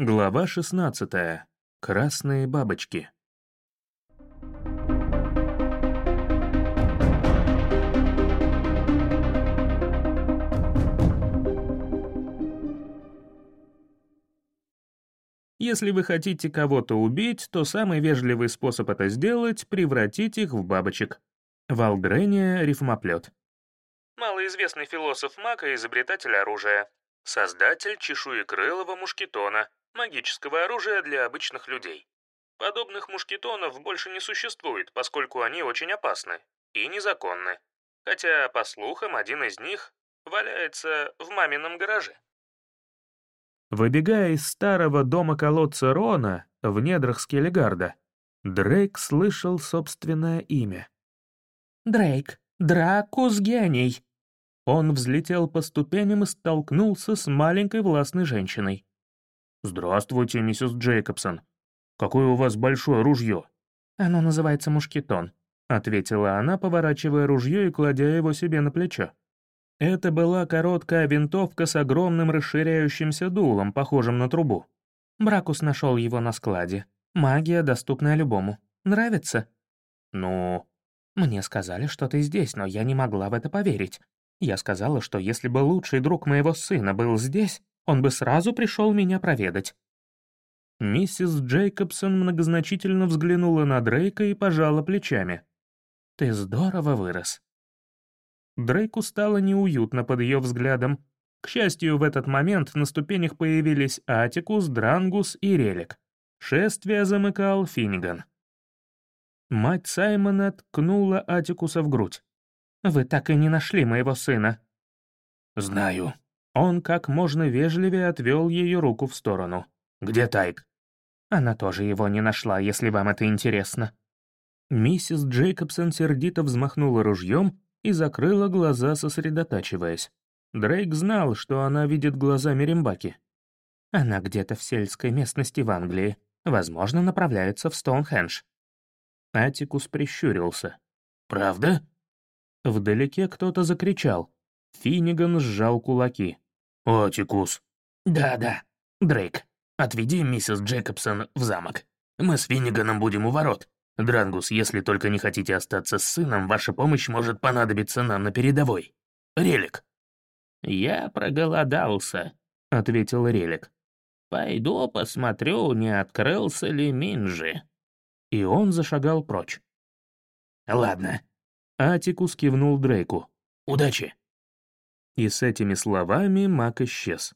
Глава 16. Красные бабочки. Если вы хотите кого-то убить, то самый вежливый способ это сделать — превратить их в бабочек. Валгрения рифмоплет. Малоизвестный философ Мак и изобретатель оружия. Создатель чешуекрылого мушкетона, магического оружия для обычных людей. Подобных мушкетонов больше не существует, поскольку они очень опасны и незаконны. Хотя, по слухам, один из них валяется в мамином гараже. Выбегая из старого дома-колодца Рона в недрах Скеллигарда, Дрейк слышал собственное имя. «Дрейк, Дракус гений!» Он взлетел по ступеням и столкнулся с маленькой властной женщиной. «Здравствуйте, миссис Джейкобсон. Какое у вас большое ружье?» «Оно называется мушкетон», — ответила она, поворачивая ружье и кладя его себе на плечо. Это была короткая винтовка с огромным расширяющимся дулом, похожим на трубу. Бракус нашел его на складе. Магия, доступная любому. Нравится? Ну... Мне сказали, что ты здесь, но я не могла в это поверить. Я сказала, что если бы лучший друг моего сына был здесь, он бы сразу пришел меня проведать. Миссис Джейкобсон многозначительно взглянула на Дрейка и пожала плечами. «Ты здорово вырос. Дрейку стало неуютно под ее взглядом. К счастью, в этот момент на ступенях появились Атикус, Дрангус и Релик. Шествие замыкал Финниган. Мать Саймона ткнула Атикуса в грудь. «Вы так и не нашли моего сына». «Знаю». Он как можно вежливее отвел ее руку в сторону. «Где Тайк?» Она тоже его не нашла, если вам это интересно. Миссис Джейкобсон сердито взмахнула ружьем и закрыла глаза, сосредотачиваясь. Дрейк знал, что она видит глазами Римбаки. Она где-то в сельской местности в Англии, возможно, направляется в Стоунхендж. Атикус прищурился. «Правда?» Вдалеке кто-то закричал. Финниган сжал кулаки. «Атикус!» «Да-да, Дрейк, отведи миссис Джекобсон в замок. Мы с Финниганом будем у ворот. Дрангус, если только не хотите остаться с сыном, ваша помощь может понадобиться нам на передовой. Релик». «Я проголодался», — ответил Релик. «Пойду посмотрю, не открылся ли Минжи». И он зашагал прочь. «Ладно». Атикус кивнул Дрейку. «Удачи». И с этими словами Мак исчез.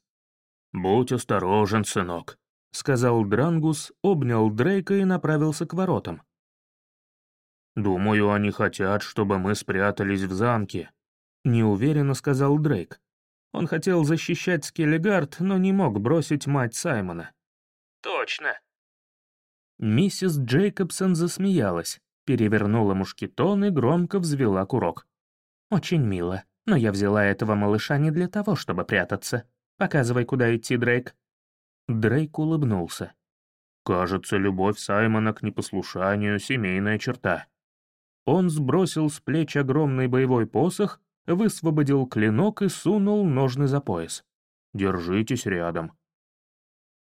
«Будь осторожен, сынок», — сказал Дрангус, обнял Дрейка и направился к воротам. «Думаю, они хотят, чтобы мы спрятались в замке», — неуверенно сказал Дрейк. Он хотел защищать Скеллигард, но не мог бросить мать Саймона. «Точно». Миссис Джейкобсон засмеялась, перевернула мушкетон и громко взвела курок. «Очень мило, но я взяла этого малыша не для того, чтобы прятаться. Показывай, куда идти, Дрейк». Дрейк улыбнулся. «Кажется, любовь Саймона к непослушанию — семейная черта. Он сбросил с плеч огромный боевой посох, высвободил клинок и сунул ножны за пояс. «Держитесь рядом».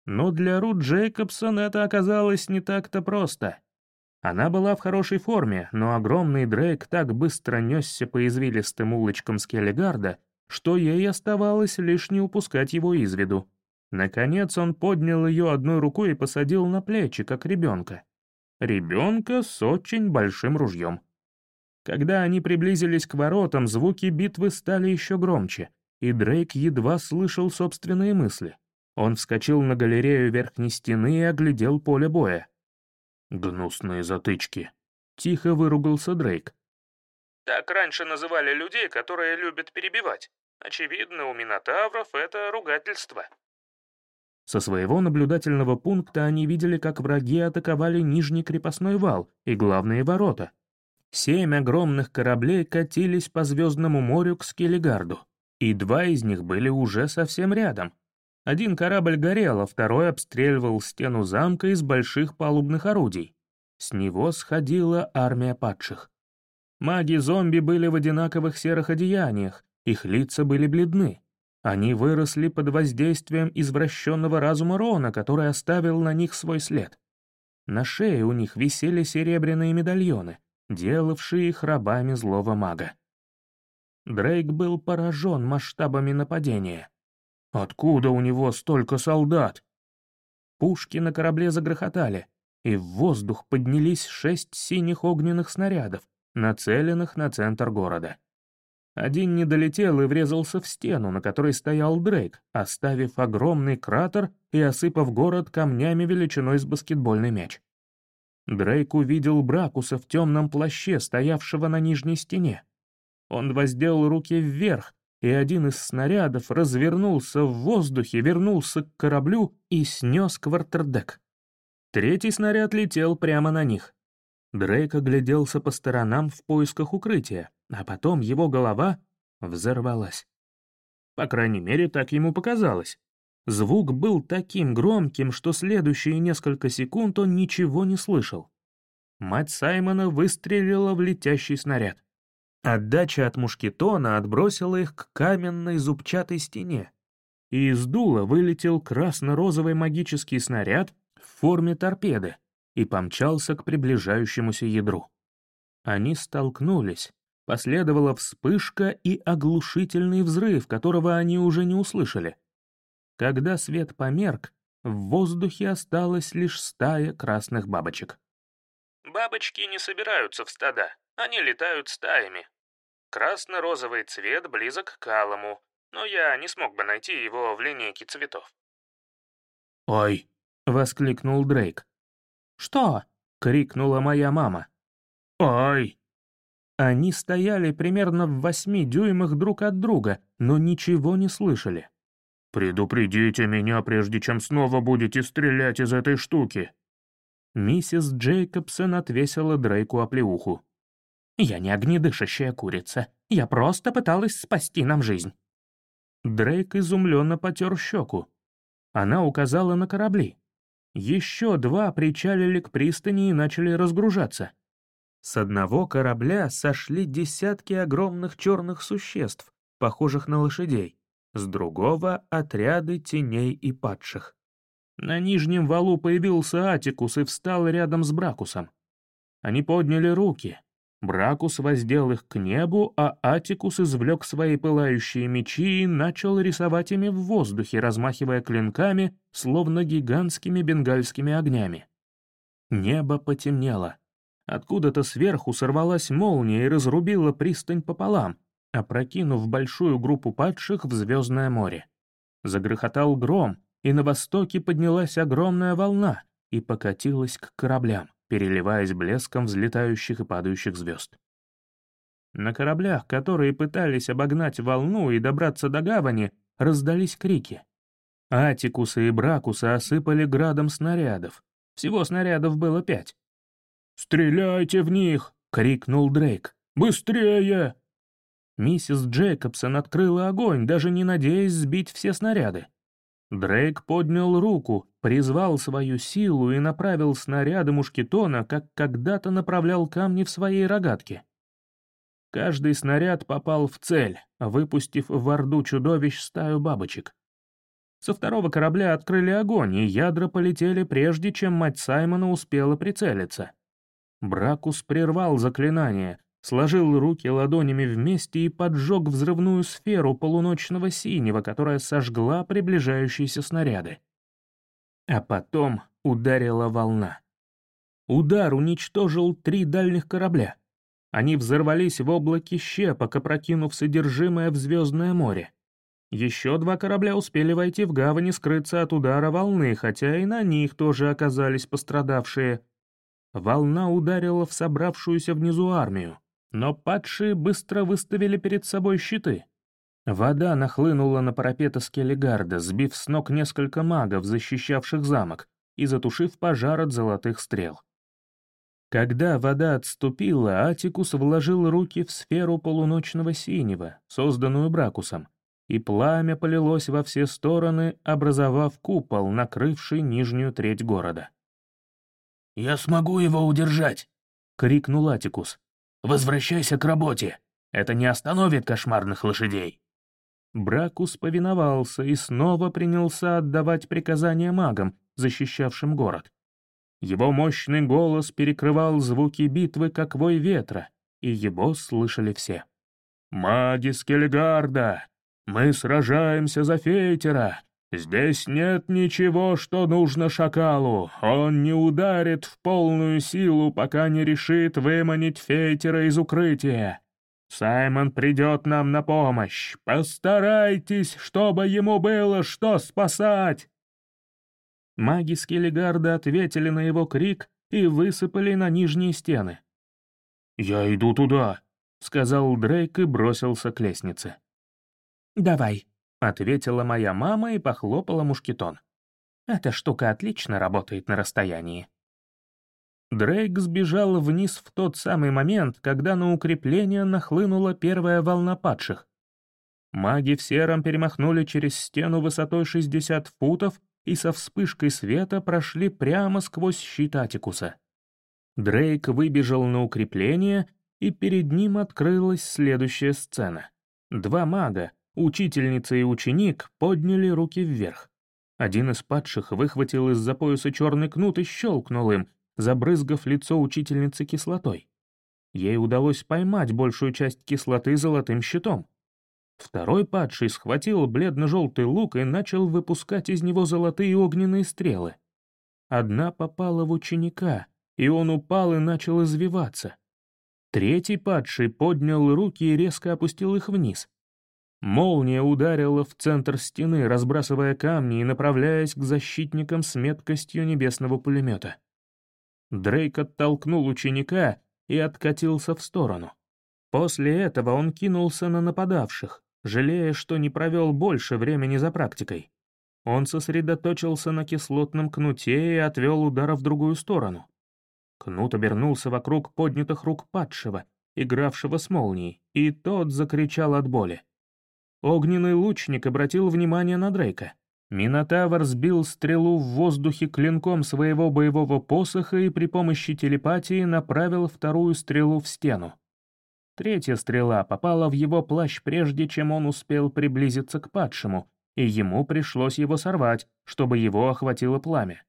Но для Рут Джейкобсон это оказалось не так-то просто. Она была в хорошей форме, но огромный Дрейк так быстро несся по извилистым улочкам Скеллигарда, что ей оставалось лишь не упускать его из виду. Наконец он поднял ее одной рукой и посадил на плечи, как ребенка. Ребенка с очень большим ружьем. Когда они приблизились к воротам, звуки битвы стали еще громче, и Дрейк едва слышал собственные мысли. Он вскочил на галерею верхней стены и оглядел поле боя. «Гнусные затычки», — тихо выругался Дрейк. «Так раньше называли людей, которые любят перебивать. Очевидно, у Минотавров это ругательство». Со своего наблюдательного пункта они видели, как враги атаковали нижний крепостной вал и главные ворота. Семь огромных кораблей катились по Звездному морю к Скеллигарду, и два из них были уже совсем рядом. Один корабль горел, а второй обстреливал стену замка из больших палубных орудий. С него сходила армия падших. Маги-зомби были в одинаковых серых одеяниях, их лица были бледны. Они выросли под воздействием извращенного разума Рона, который оставил на них свой след. На шее у них висели серебряные медальоны, делавшие их рабами злого мага. Дрейк был поражен масштабами нападения. «Откуда у него столько солдат?» Пушки на корабле загрохотали, и в воздух поднялись шесть синих огненных снарядов, нацеленных на центр города. Один не долетел и врезался в стену, на которой стоял Дрейк, оставив огромный кратер и осыпав город камнями величиной с баскетбольный мяч. Дрейк увидел Бракуса в темном плаще, стоявшего на нижней стене. Он воздел руки вверх, и один из снарядов развернулся в воздухе, вернулся к кораблю и снес квартердек. Третий снаряд летел прямо на них. Дрейк огляделся по сторонам в поисках укрытия, а потом его голова взорвалась. По крайней мере, так ему показалось. Звук был таким громким, что следующие несколько секунд он ничего не слышал. Мать Саймона выстрелила в летящий снаряд. Отдача от мушкетона отбросила их к каменной зубчатой стене, и из дула вылетел красно-розовый магический снаряд в форме торпеды и помчался к приближающемуся ядру. Они столкнулись, Последовала вспышка и оглушительный взрыв, которого они уже не услышали. Когда свет померк, в воздухе осталась лишь стая красных бабочек. Бабочки не собираются в стада, они летают стаями. Красно-розовый цвет близок к алому, но я не смог бы найти его в линейке цветов. «Ой!» — воскликнул Дрейк. «Что?» — крикнула моя мама. «Ой!» Они стояли примерно в восьми дюймах друг от друга, но ничего не слышали. «Предупредите меня, прежде чем снова будете стрелять из этой штуки!» Миссис Джейкобсон отвесила Дрейку оплеуху. «Я не огнедышащая курица. Я просто пыталась спасти нам жизнь». Дрейк изумленно потер щеку. Она указала на корабли. Еще два причалили к пристани и начали разгружаться. С одного корабля сошли десятки огромных черных существ, похожих на лошадей, с другого — отряды теней и падших. На нижнем валу появился Атикус и встал рядом с Бракусом. Они подняли руки. Бракус воздел их к небу, а Атикус извлек свои пылающие мечи и начал рисовать ими в воздухе, размахивая клинками, словно гигантскими бенгальскими огнями. Небо потемнело. Откуда-то сверху сорвалась молния и разрубила пристань пополам, опрокинув большую группу падших в звездное море. Загрохотал гром, и на востоке поднялась огромная волна и покатилась к кораблям, переливаясь блеском взлетающих и падающих звезд. На кораблях, которые пытались обогнать волну и добраться до гавани, раздались крики. Атикуса и Бракуса осыпали градом снарядов. Всего снарядов было пять. «Стреляйте в них!» — крикнул Дрейк. «Быстрее!» Миссис Джейкобсон открыла огонь, даже не надеясь сбить все снаряды. Дрейк поднял руку, призвал свою силу и направил снаряды мушкетона, как когда-то направлял камни в своей рогатке. Каждый снаряд попал в цель, выпустив в орду чудовищ стаю бабочек. Со второго корабля открыли огонь, и ядра полетели прежде, чем мать Саймона успела прицелиться. Бракус прервал заклинание, сложил руки ладонями вместе и поджег взрывную сферу полуночного синего, которая сожгла приближающиеся снаряды. А потом ударила волна. Удар уничтожил три дальних корабля. Они взорвались в облаке щепок, опрокинув содержимое в Звездное море. Еще два корабля успели войти в гавань и скрыться от удара волны, хотя и на них тоже оказались пострадавшие — Волна ударила в собравшуюся внизу армию, но падшие быстро выставили перед собой щиты. Вода нахлынула на парапет Скеллигарда, сбив с ног несколько магов, защищавших замок, и затушив пожар от золотых стрел. Когда вода отступила, Атикус вложил руки в сферу полуночного синего, созданную Бракусом, и пламя полилось во все стороны, образовав купол, накрывший нижнюю треть города. «Я смогу его удержать!» — крикнул Атикус. «Возвращайся к работе! Это не остановит кошмарных лошадей!» Бракус повиновался и снова принялся отдавать приказания магам, защищавшим город. Его мощный голос перекрывал звуки битвы, как вой ветра, и его слышали все. «Маги Скельгарда! Мы сражаемся за Фейтера! Здесь нет ничего, что нужно шакалу. Он не ударит в полную силу, пока не решит выманить Фейтера из укрытия. Саймон придет нам на помощь. Постарайтесь, чтобы ему было что спасать!» Маги Скеллигарда ответили на его крик и высыпали на нижние стены. «Я иду туда», — сказал Дрейк и бросился к лестнице. «Давай», — ответила моя мама и похлопала мушкетон. «Эта штука отлично работает на расстоянии». Дрейк сбежал вниз в тот самый момент, когда на укрепление нахлынула первая волна падших. Маги в сером перемахнули через стену высотой 60 футов и со вспышкой света прошли прямо сквозь щит Атикуса. Дрейк выбежал на укрепление, и перед ним открылась следующая сцена. Два мага, учительница и ученик, подняли руки вверх. Один из падших выхватил из-за пояса черный кнут и щелкнул им, забрызгав лицо учительницы кислотой. Ей удалось поймать большую часть кислоты золотым щитом. Второй падший схватил бледно-желтый лук и начал выпускать из него золотые огненные стрелы. Одна попала в ученика, и он упал и начал извиваться. Третий падший поднял руки и резко опустил их вниз. Молния ударила в центр стены, разбрасывая камни и направляясь к защитникам с меткостью небесного пулемета. Дрейк оттолкнул ученика и откатился в сторону. После этого он кинулся на нападавших, жалея, что не провел больше времени за практикой. Он сосредоточился на кислотном кнуте и отвел удара в другую сторону. Кнут обернулся вокруг поднятых рук падшего, игравшего с молнией, и тот закричал от боли. Огненный лучник обратил внимание на Дрейка. Минотавр сбил стрелу в воздухе клинком своего боевого посоха и при помощи телепатии направил вторую стрелу в стену. Третья стрела попала в его плащ прежде, чем он успел приблизиться к падшему, и ему пришлось его сорвать, чтобы его охватило пламя.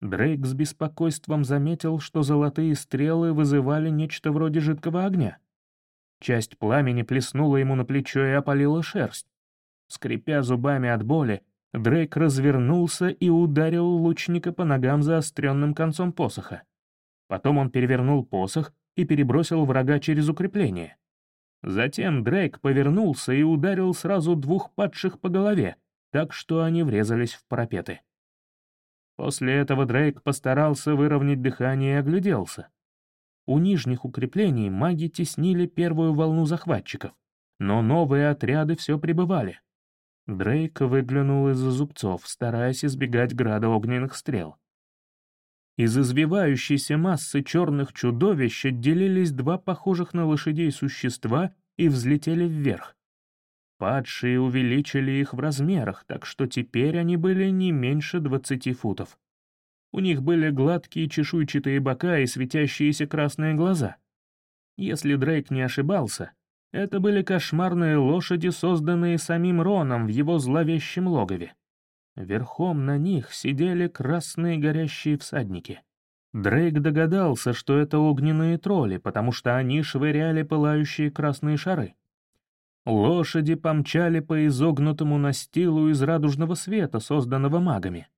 Дрейк с беспокойством заметил, что золотые стрелы вызывали нечто вроде жидкого огня. Часть пламени плеснула ему на плечо и опалила шерсть. Скрипя зубами от боли, Дрейк развернулся и ударил лучника по ногам заостренным концом посоха. Потом он перевернул посох и перебросил врага через укрепление. Затем Дрейк повернулся и ударил сразу двух падших по голове, так что они врезались в парапеты. После этого Дрейк постарался выровнять дыхание и огляделся. У нижних укреплений маги теснили первую волну захватчиков, но новые отряды все прибывали. Дрейк выглянул из-за зубцов, стараясь избегать града огненных стрел. Из извивающейся массы черных чудовищ отделились два похожих на лошадей существа и взлетели вверх. Падшие увеличили их в размерах, так что теперь они были не меньше двадцати футов. У них были гладкие чешуйчатые бока и светящиеся красные глаза. Если Дрейк не ошибался, это были кошмарные лошади, созданные самим Роном в его зловещем логове. Верхом на них сидели красные горящие всадники. Дрейк догадался, что это огненные тролли, потому что они швыряли пылающие красные шары. Лошади помчали по изогнутому настилу из радужного света, созданного магами.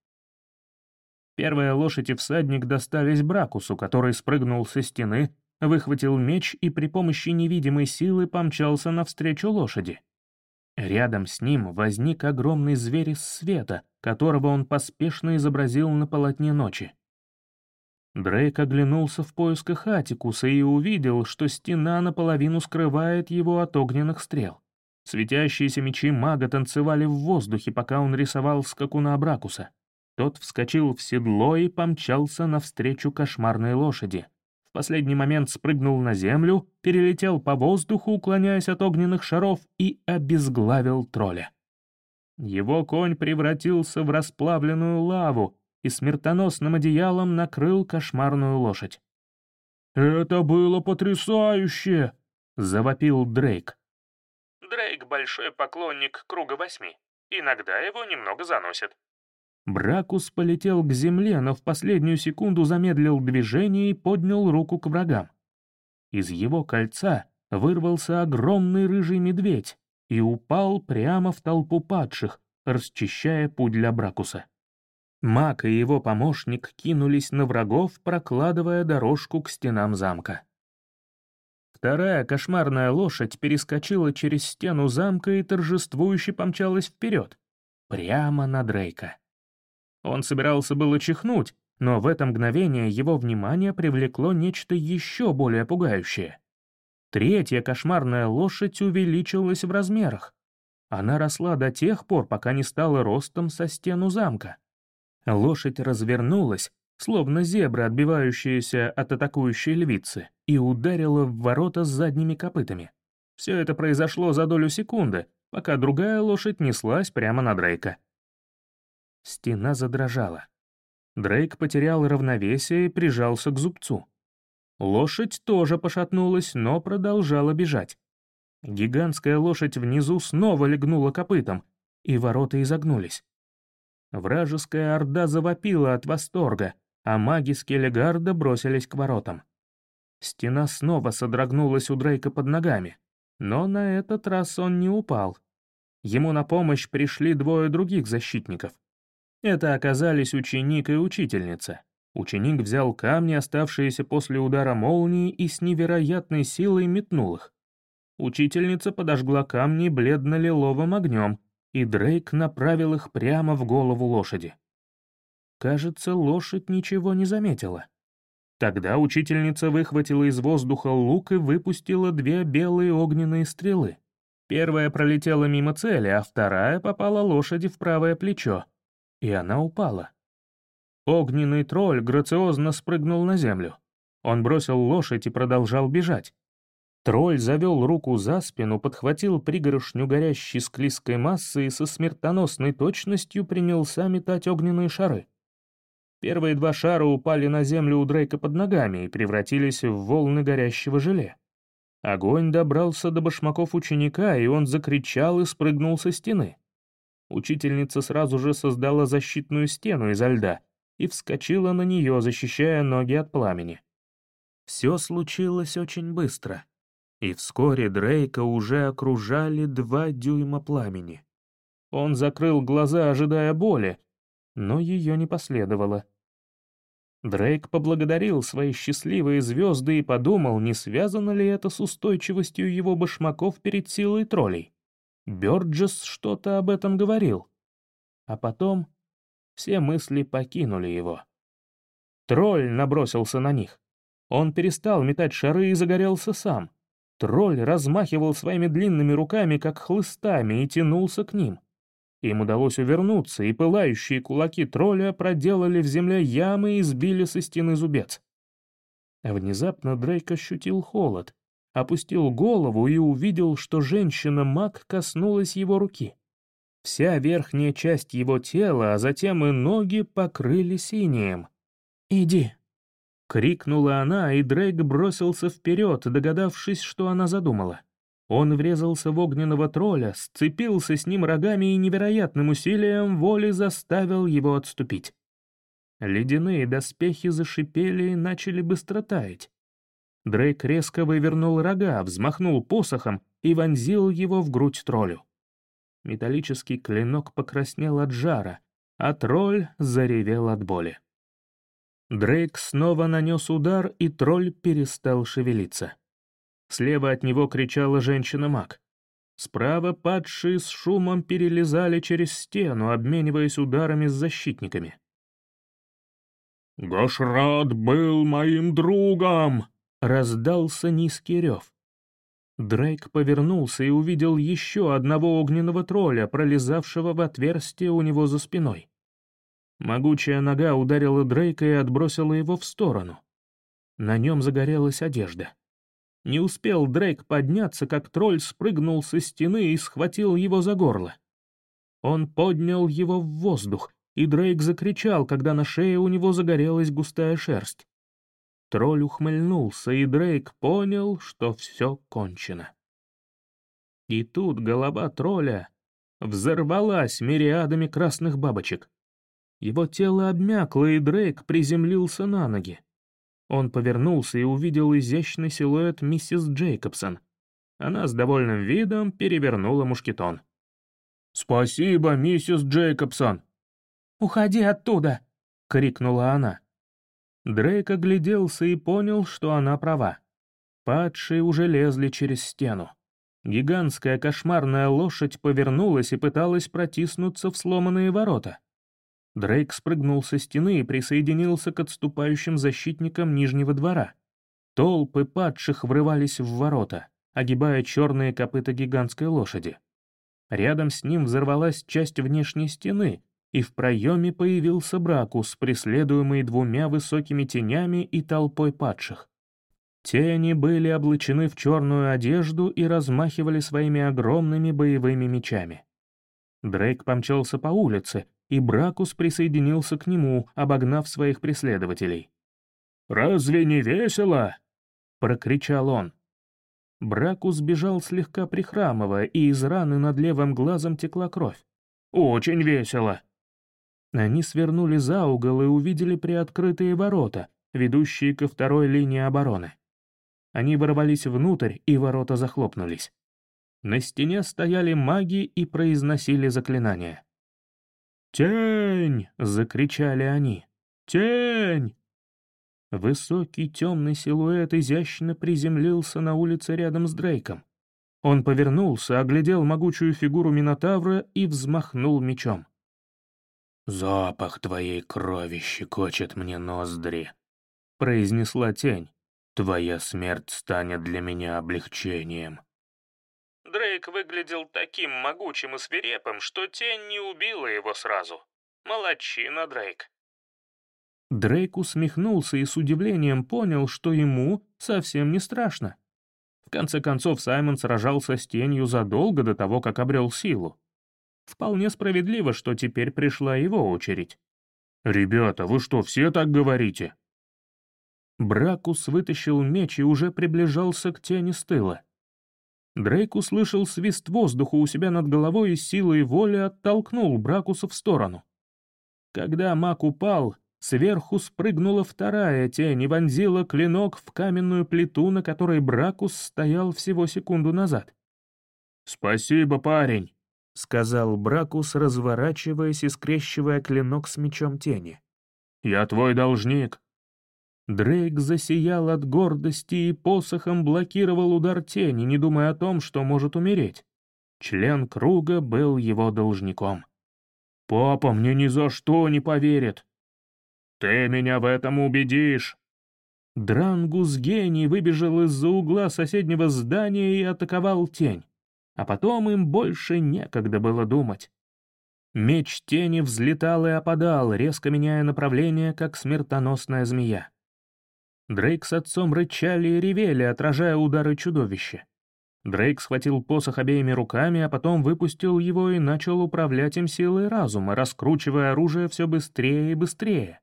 Первая лошадь и всадник достались Бракусу, который спрыгнул со стены, выхватил меч и при помощи невидимой силы помчался навстречу лошади. Рядом с ним возник огромный зверь из света, которого он поспешно изобразил на полотне ночи. Дрейк оглянулся в поисках Атикуса и увидел, что стена наполовину скрывает его от огненных стрел. Светящиеся мечи мага танцевали в воздухе, пока он рисовал скакуна Бракуса. Тот вскочил в седло и помчался навстречу кошмарной лошади, в последний момент спрыгнул на землю, перелетел по воздуху, уклоняясь от огненных шаров, и обезглавил тролля. Его конь превратился в расплавленную лаву и смертоносным одеялом накрыл кошмарную лошадь. «Это было потрясающе!» — завопил Дрейк. Дрейк большой поклонник круга восьми. Иногда его немного заносит. Бракус полетел к земле, но в последнюю секунду замедлил движение и поднял руку к врагам. Из его кольца вырвался огромный рыжий медведь и упал прямо в толпу падших, расчищая путь для Бракуса. Мак и его помощник кинулись на врагов, прокладывая дорожку к стенам замка. Вторая кошмарная лошадь перескочила через стену замка и торжествующе помчалась вперед, прямо на Дрейка. Он собирался было чихнуть, но в это мгновение его внимание привлекло нечто еще более пугающее. Третья кошмарная лошадь увеличилась в размерах. Она росла до тех пор, пока не стала ростом со стену замка. Лошадь развернулась, словно зебра, отбивающаяся от атакующей львицы, и ударила в ворота с задними копытами. Все это произошло за долю секунды, пока другая лошадь неслась прямо на Дрейка. Стена задрожала. Дрейк потерял равновесие и прижался к зубцу. Лошадь тоже пошатнулась, но продолжала бежать. Гигантская лошадь внизу снова легнула копытом, и ворота изогнулись. Вражеская орда завопила от восторга, а маги Скеллигарда бросились к воротам. Стена снова содрогнулась у Дрейка под ногами, но на этот раз он не упал. Ему на помощь пришли двое других защитников. Это оказались ученик и учительница. Ученик взял камни, оставшиеся после удара молнии, и с невероятной силой метнул их. Учительница подожгла камни бледно-лиловым огнем, и Дрейк направил их прямо в голову лошади. Кажется, лошадь ничего не заметила. Тогда учительница выхватила из воздуха лук и выпустила две белые огненные стрелы. Первая пролетела мимо цели, а вторая попала лошади в правое плечо, и она упала. Огненный тролль грациозно спрыгнул на землю. Он бросил лошадь и продолжал бежать. Тролль завел руку за спину, подхватил пригоршню горящей склизкой массы и со смертоносной точностью принялся метать огненные шары. Первые два шара упали на землю у Дрейка под ногами и превратились в волны горящего желе. Огонь добрался до башмаков ученика, и он закричал и спрыгнул со стены. Учительница сразу же создала защитную стену изо льда и вскочила на нее, защищая ноги от пламени. Все случилось очень быстро, и вскоре Дрейка уже окружали два дюйма пламени. Он закрыл глаза, ожидая боли, но ее не последовало. Дрейк поблагодарил свои счастливые звезды и подумал, не связано ли это с устойчивостью его башмаков перед силой троллей. Бёрджес что-то об этом говорил. А потом все мысли покинули его. Тролль набросился на них. Он перестал метать шары и загорелся сам. Тролль размахивал своими длинными руками, как хлыстами, и тянулся к ним. Им удалось увернуться, и пылающие кулаки тролля проделали в земле ямы и сбили со стены зубец. Внезапно Дрейк ощутил холод, опустил голову и увидел, что женщина-маг коснулась его руки. Вся верхняя часть его тела, а затем и ноги покрыли синим. «Иди!» — крикнула она, и Дрейк бросился вперед, догадавшись, что она задумала. Он врезался в огненного тролля, сцепился с ним рогами и невероятным усилием воли заставил его отступить. Ледяные доспехи зашипели и начали быстро таять. Дрейк резко вывернул рога, взмахнул посохом и вонзил его в грудь троллю. Металлический клинок покраснел от жара, а тролль заревел от боли. Дрейк снова нанес удар, и тролль перестал шевелиться. Слева от него кричала женщина-маг. Справа падшие с шумом перелезали через стену, обмениваясь ударами с защитниками. «Гошрат был моим другом!» Раздался низкий рев. Дрейк повернулся и увидел еще одного огненного тролля, пролезавшего в отверстие у него за спиной. Могучая нога ударила Дрейка и отбросила его в сторону. На нем загорелась одежда. Не успел Дрейк подняться, как тролль спрыгнул со стены и схватил его за горло. Он поднял его в воздух, и Дрейк закричал, когда на шее у него загорелась густая шерсть. Тролль ухмыльнулся, и Дрейк понял, что все кончено. И тут голова тролля взорвалась мириадами красных бабочек. Его тело обмякло, и Дрейк приземлился на ноги. Он повернулся и увидел изящный силуэт миссис Джейкобсон. Она с довольным видом перевернула мушкетон. «Спасибо, миссис Джейкобсон!» «Уходи оттуда!» — крикнула она. Дрейк огляделся и понял, что она права. Падшие уже лезли через стену. Гигантская кошмарная лошадь повернулась и пыталась протиснуться в сломанные ворота. Дрейк спрыгнул со стены и присоединился к отступающим защитникам Нижнего двора. Толпы падших врывались в ворота, огибая черные копыта гигантской лошади. Рядом с ним взорвалась часть внешней стены, и в проеме появился Бракус, преследуемый двумя высокими тенями и толпой падших. Тени были облачены в черную одежду и размахивали своими огромными боевыми мечами. Дрейк помчался по улице, и Бракус присоединился к нему, обогнав своих преследователей. «Разве не весело?» — прокричал он. Бракус бежал слегка прихрамывая, и из раны над левым глазом текла кровь. «Очень весело!» Они свернули за угол и увидели приоткрытые ворота, ведущие ко второй линии обороны. Они ворвались внутрь, и ворота захлопнулись. На стене стояли маги и произносили заклинания. «Тень!» — закричали они. «Тень!» Высокий темный силуэт изящно приземлился на улице рядом с Дрейком. Он повернулся, оглядел могучую фигуру Минотавра и взмахнул мечом. «Запах твоей крови щекочет мне ноздри», — произнесла тень. «Твоя смерть станет для меня облегчением». Дрейк выглядел таким могучим и свирепым, что тень не убила его сразу. Молодчина, Дрейк. Дрейк усмехнулся и с удивлением понял, что ему совсем не страшно. В конце концов, Саймон сражался с тенью задолго до того, как обрел силу. Вполне справедливо, что теперь пришла его очередь. «Ребята, вы что, все так говорите?» Бракус вытащил меч и уже приближался к тени с тыла. Дрейк услышал свист воздуха у себя над головой и силой воли оттолкнул Бракуса в сторону. Когда маг упал, сверху спрыгнула вторая тень и вонзила клинок в каменную плиту, на которой Бракус стоял всего секунду назад. «Спасибо, парень», — сказал Бракус, разворачиваясь и скрещивая клинок с мечом тени. «Я твой должник». Дрейк засиял от гордости и посохом блокировал удар тени, не думая о том, что может умереть. Член круга был его должником. «Папа мне ни за что не поверит». «Ты меня в этом убедишь». Дрангус гений выбежал из-за угла соседнего здания и атаковал тень а потом им больше некогда было думать. Меч тени взлетал и опадал, резко меняя направление, как смертоносная змея. Дрейк с отцом рычали и ревели, отражая удары чудовища. Дрейк схватил посох обеими руками, а потом выпустил его и начал управлять им силой разума, раскручивая оружие все быстрее и быстрее.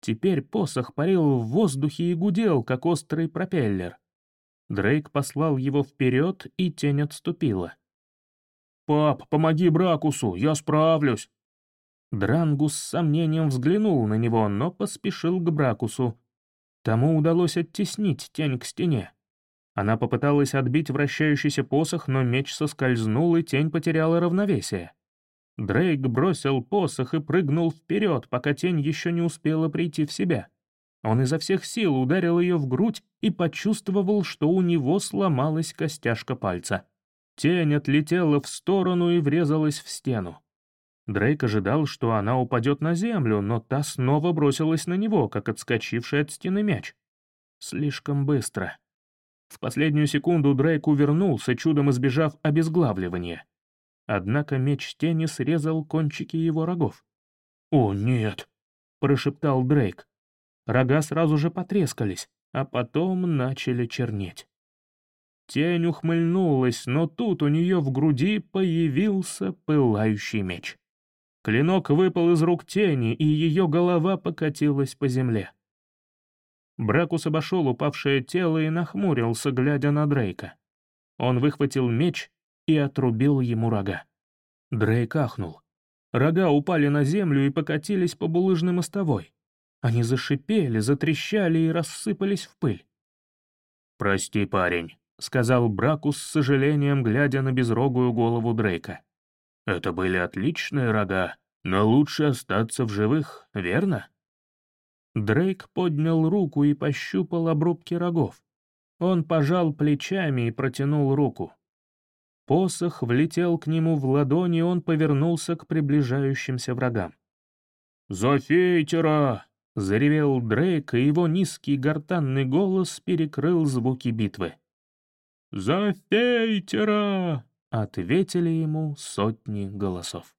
Теперь посох парил в воздухе и гудел, как острый пропеллер. Дрейк послал его вперед, и тень отступила. «Пап, помоги Бракусу, я справлюсь!» Дрангус с сомнением взглянул на него, но поспешил к Бракусу. Тому удалось оттеснить тень к стене. Она попыталась отбить вращающийся посох, но меч соскользнул, и тень потеряла равновесие. Дрейк бросил посох и прыгнул вперед, пока тень еще не успела прийти в себя. Он изо всех сил ударил ее в грудь и почувствовал, что у него сломалась костяшка пальца. Тень отлетела в сторону и врезалась в стену. Дрейк ожидал, что она упадет на землю, но та снова бросилась на него, как отскочивший от стены мяч. Слишком быстро. В последнюю секунду Дрейк увернулся, чудом избежав обезглавливания. Однако меч тени срезал кончики его рогов. «О, нет!» — прошептал Дрейк. Рога сразу же потрескались, а потом начали чернеть. Тень ухмыльнулась, но тут у нее в груди появился пылающий меч. Клинок выпал из рук тени, и ее голова покатилась по земле. Бракус обошел упавшее тело и нахмурился, глядя на Дрейка. Он выхватил меч и отрубил ему рога. Дрейк ахнул. Рога упали на землю и покатились по булыжной мостовой. Они зашипели, затрещали и рассыпались в пыль. «Прости, парень», — сказал Бракус с сожалением, глядя на безрогую голову Дрейка. «Это были отличные рога, но лучше остаться в живых, верно?» Дрейк поднял руку и пощупал обрубки рогов. Он пожал плечами и протянул руку. Посох влетел к нему в ладони, и он повернулся к приближающимся врагам. «За Фейтера!» — заревел Дрейк, и его низкий гортанный голос перекрыл звуки битвы. «За Фейтера!» — ответили ему сотни голосов.